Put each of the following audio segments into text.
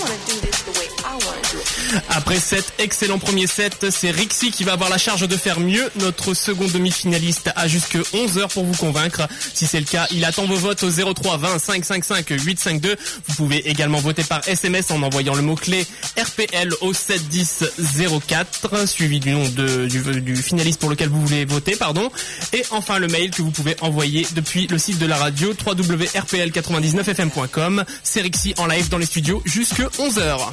want to do this the way Après cet excellent premier set, c'est Rixi qui va avoir la charge de faire mieux. Notre second demi-finaliste a jusque 11 heures pour vous convaincre. Si c'est le cas, il attend vos votes au 03 20 555 852. Vous pouvez également voter par SMS en envoyant le mot-clé RPL au 710 04, suivi du nom du, du finaliste pour lequel vous voulez voter, pardon. Et enfin le mail que vous pouvez envoyer depuis le site de la radio www.rpl99fm.com. C'est Rixi en live dans les studios jusque 11 heures.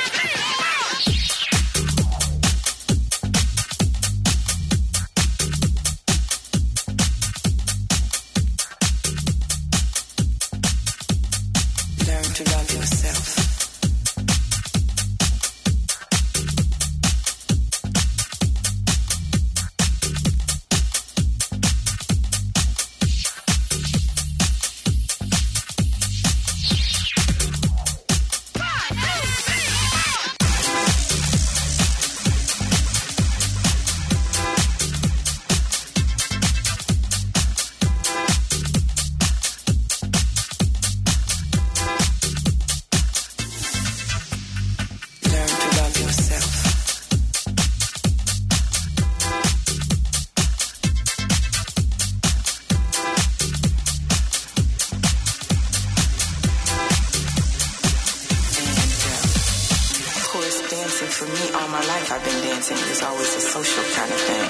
for me all my life, I've been dancing. It was always a social kind of thing.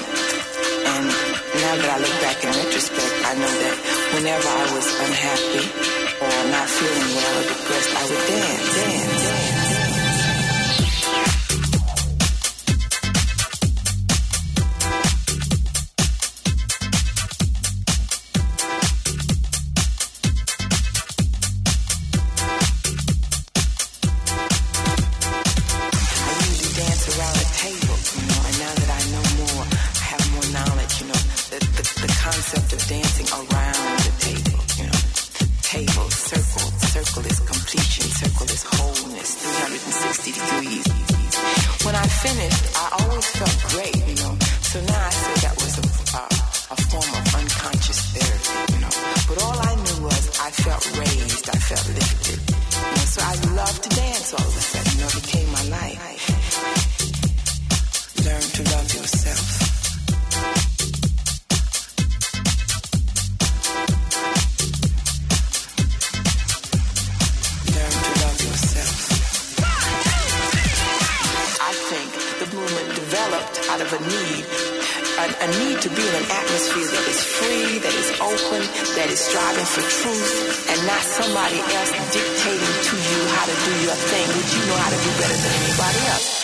And now that I look back in retrospect, I know that whenever I was unhappy or not feeling well or depressed, I would dance, dance, dance. I to dance all of a sudden, you know, it became my life. Learn to love yourself. Learn to love yourself. I think the movement developed out of a need, a, a need to be in an atmosphere that is free, that is open, that is striving for truth, not somebody else dictating to you how to do your thing, which you know how to do better than anybody else.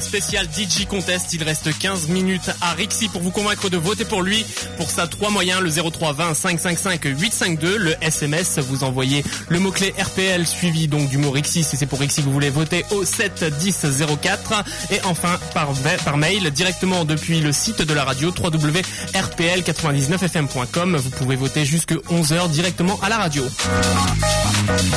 Spécial DJ Contest. Il reste 15 minutes à Rixi pour vous convaincre de voter pour lui. Pour ça, trois moyens, le 03 20 555 852, le SMS, vous envoyez le mot-clé RPL suivi donc du mot Rixi si c'est pour Rixi que vous voulez voter au 7 10 04 et enfin par, par mail directement depuis le site de la radio www.rpl99fm.com. Vous pouvez voter jusque 11h directement à la radio. Again,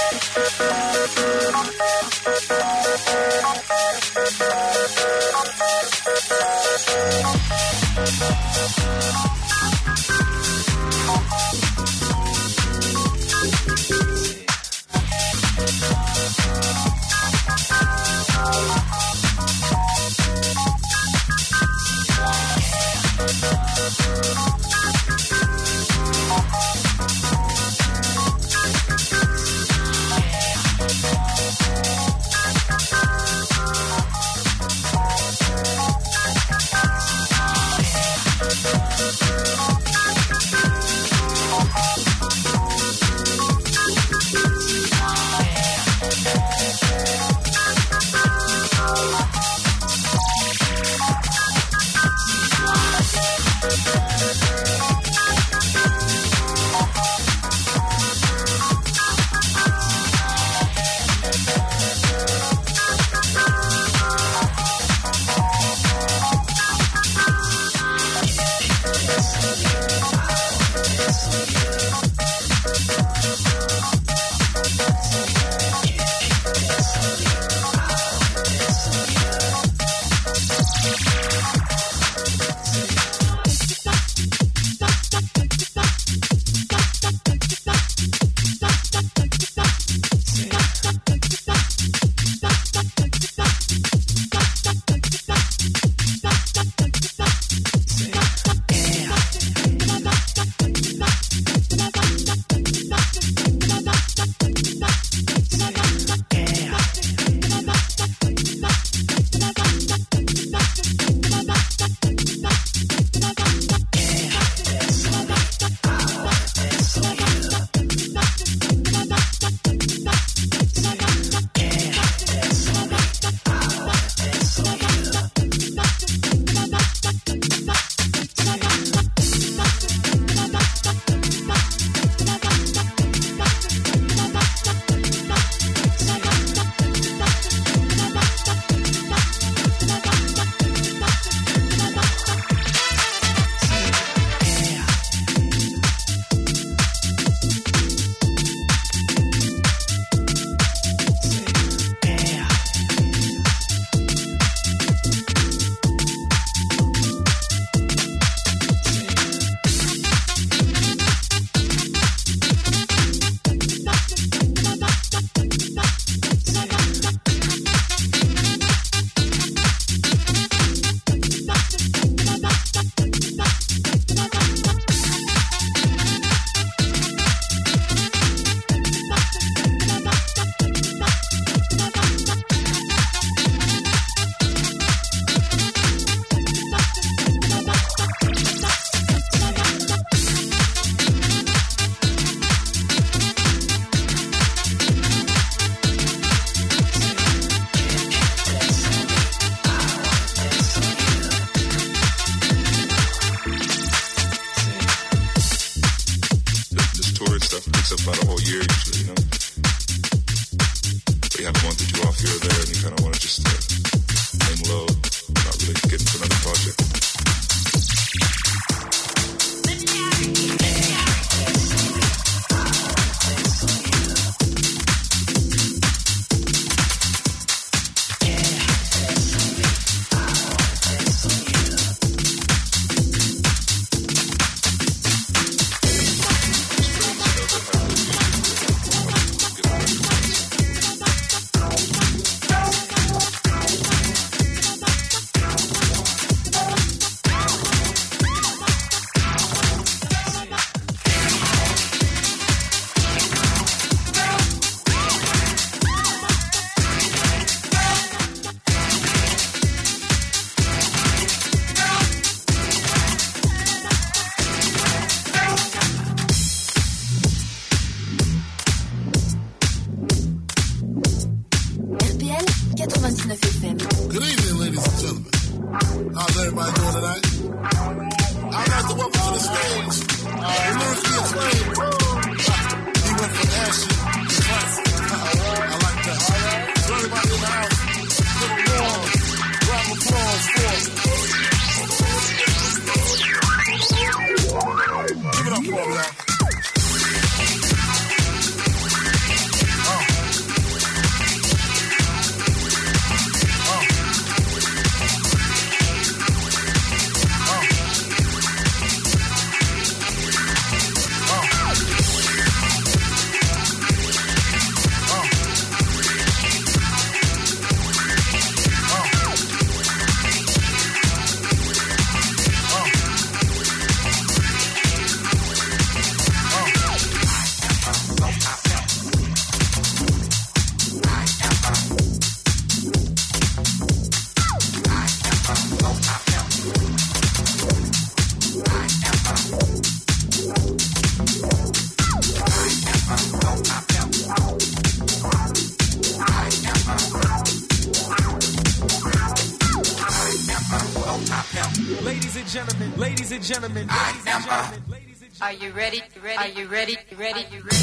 ladies and gentlemen, ladies and gentlemen, ladies and Are you ready? Ready? Are you ready? Ready? You ready?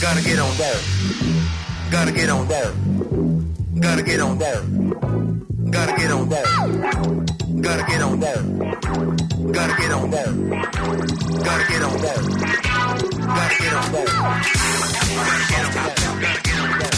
Gotta get on there. Gotta get on there. Gotta get on there. Gotta get on there. Gotta get on there. Gotta get on there. Gotta get on there. Gotta get on there. Gotta get on there. Gotta get on there.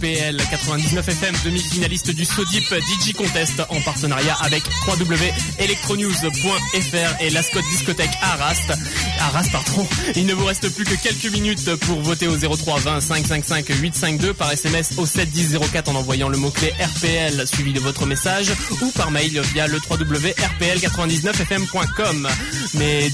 RPL 99 FM, demi-finaliste du Sodip DJ Contest en partenariat avec www.electronews.fr et l'Ascot Discothèque Arras. Arras, pardon. Il ne vous reste plus que quelques minutes pour voter au 03 20 555 852 par SMS au 71004 en envoyant le mot-clé RPL suivi de votre message ou par mail via le www.rpl99fm.com. Mais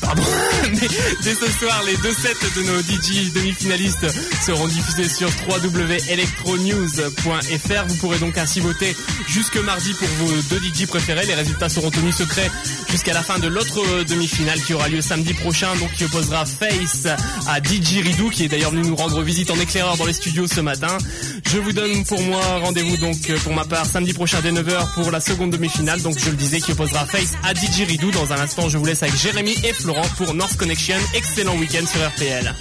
Pardon. Dès ce soir, les deux sets de nos DJ demi-finalistes seront diffusés sur www.electronews.fr. Vous pourrez donc ainsi voter jusque mardi pour vos deux DJ préférés. Les résultats seront tenus secrets jusqu'à la fin de l'autre demi-finale qui aura lieu samedi prochain. Donc qui opposera Face à DJ Ridou qui est d'ailleurs venu nous rendre visite en éclaireur dans les studios ce matin. Je vous donne pour moi rendez-vous donc pour ma part samedi prochain dès 9h pour la seconde demi-finale. Donc je le disais qui opposera Face à DJ Ridou. Dans un instant, je vous laisse avec Jérémy et Florent pour North Connection. Excellent week-end sur RPL.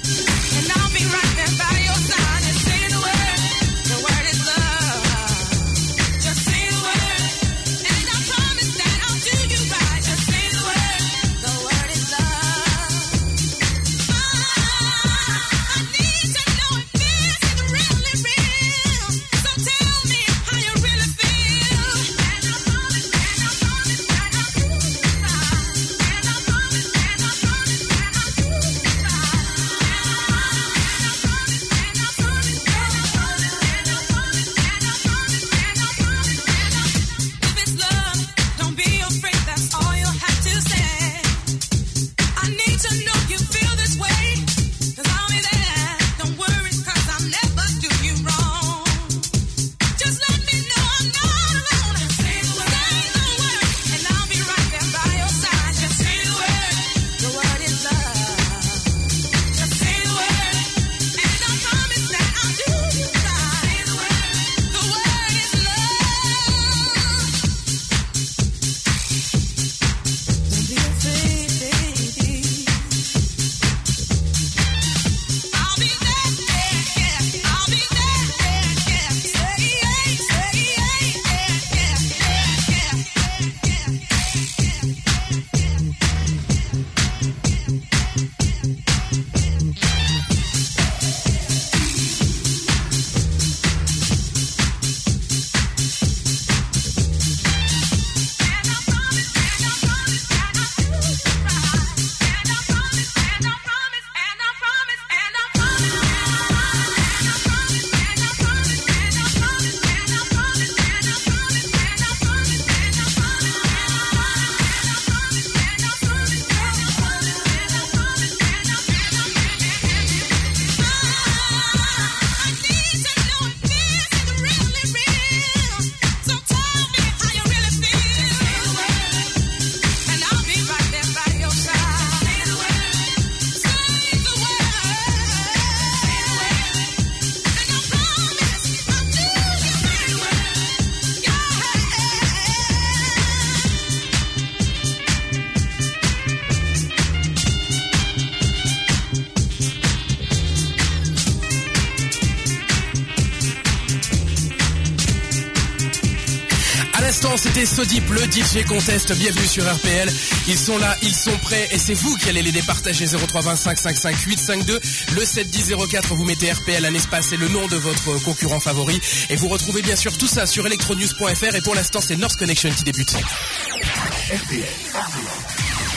Le DJ Contest. Bienvenue sur RPL. Ils sont là, ils sont prêts et c'est vous qui allez les départager 0325 55 852. Le 71004, vous mettez RPL, un espace et le nom de votre concurrent favori. Et vous retrouvez bien sûr tout ça sur electronews.fr. Et pour l'instant, c'est North Connection qui débute. RPL,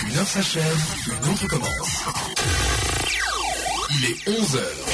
Une heure s'achève, une autre commence. Il est 11 heures.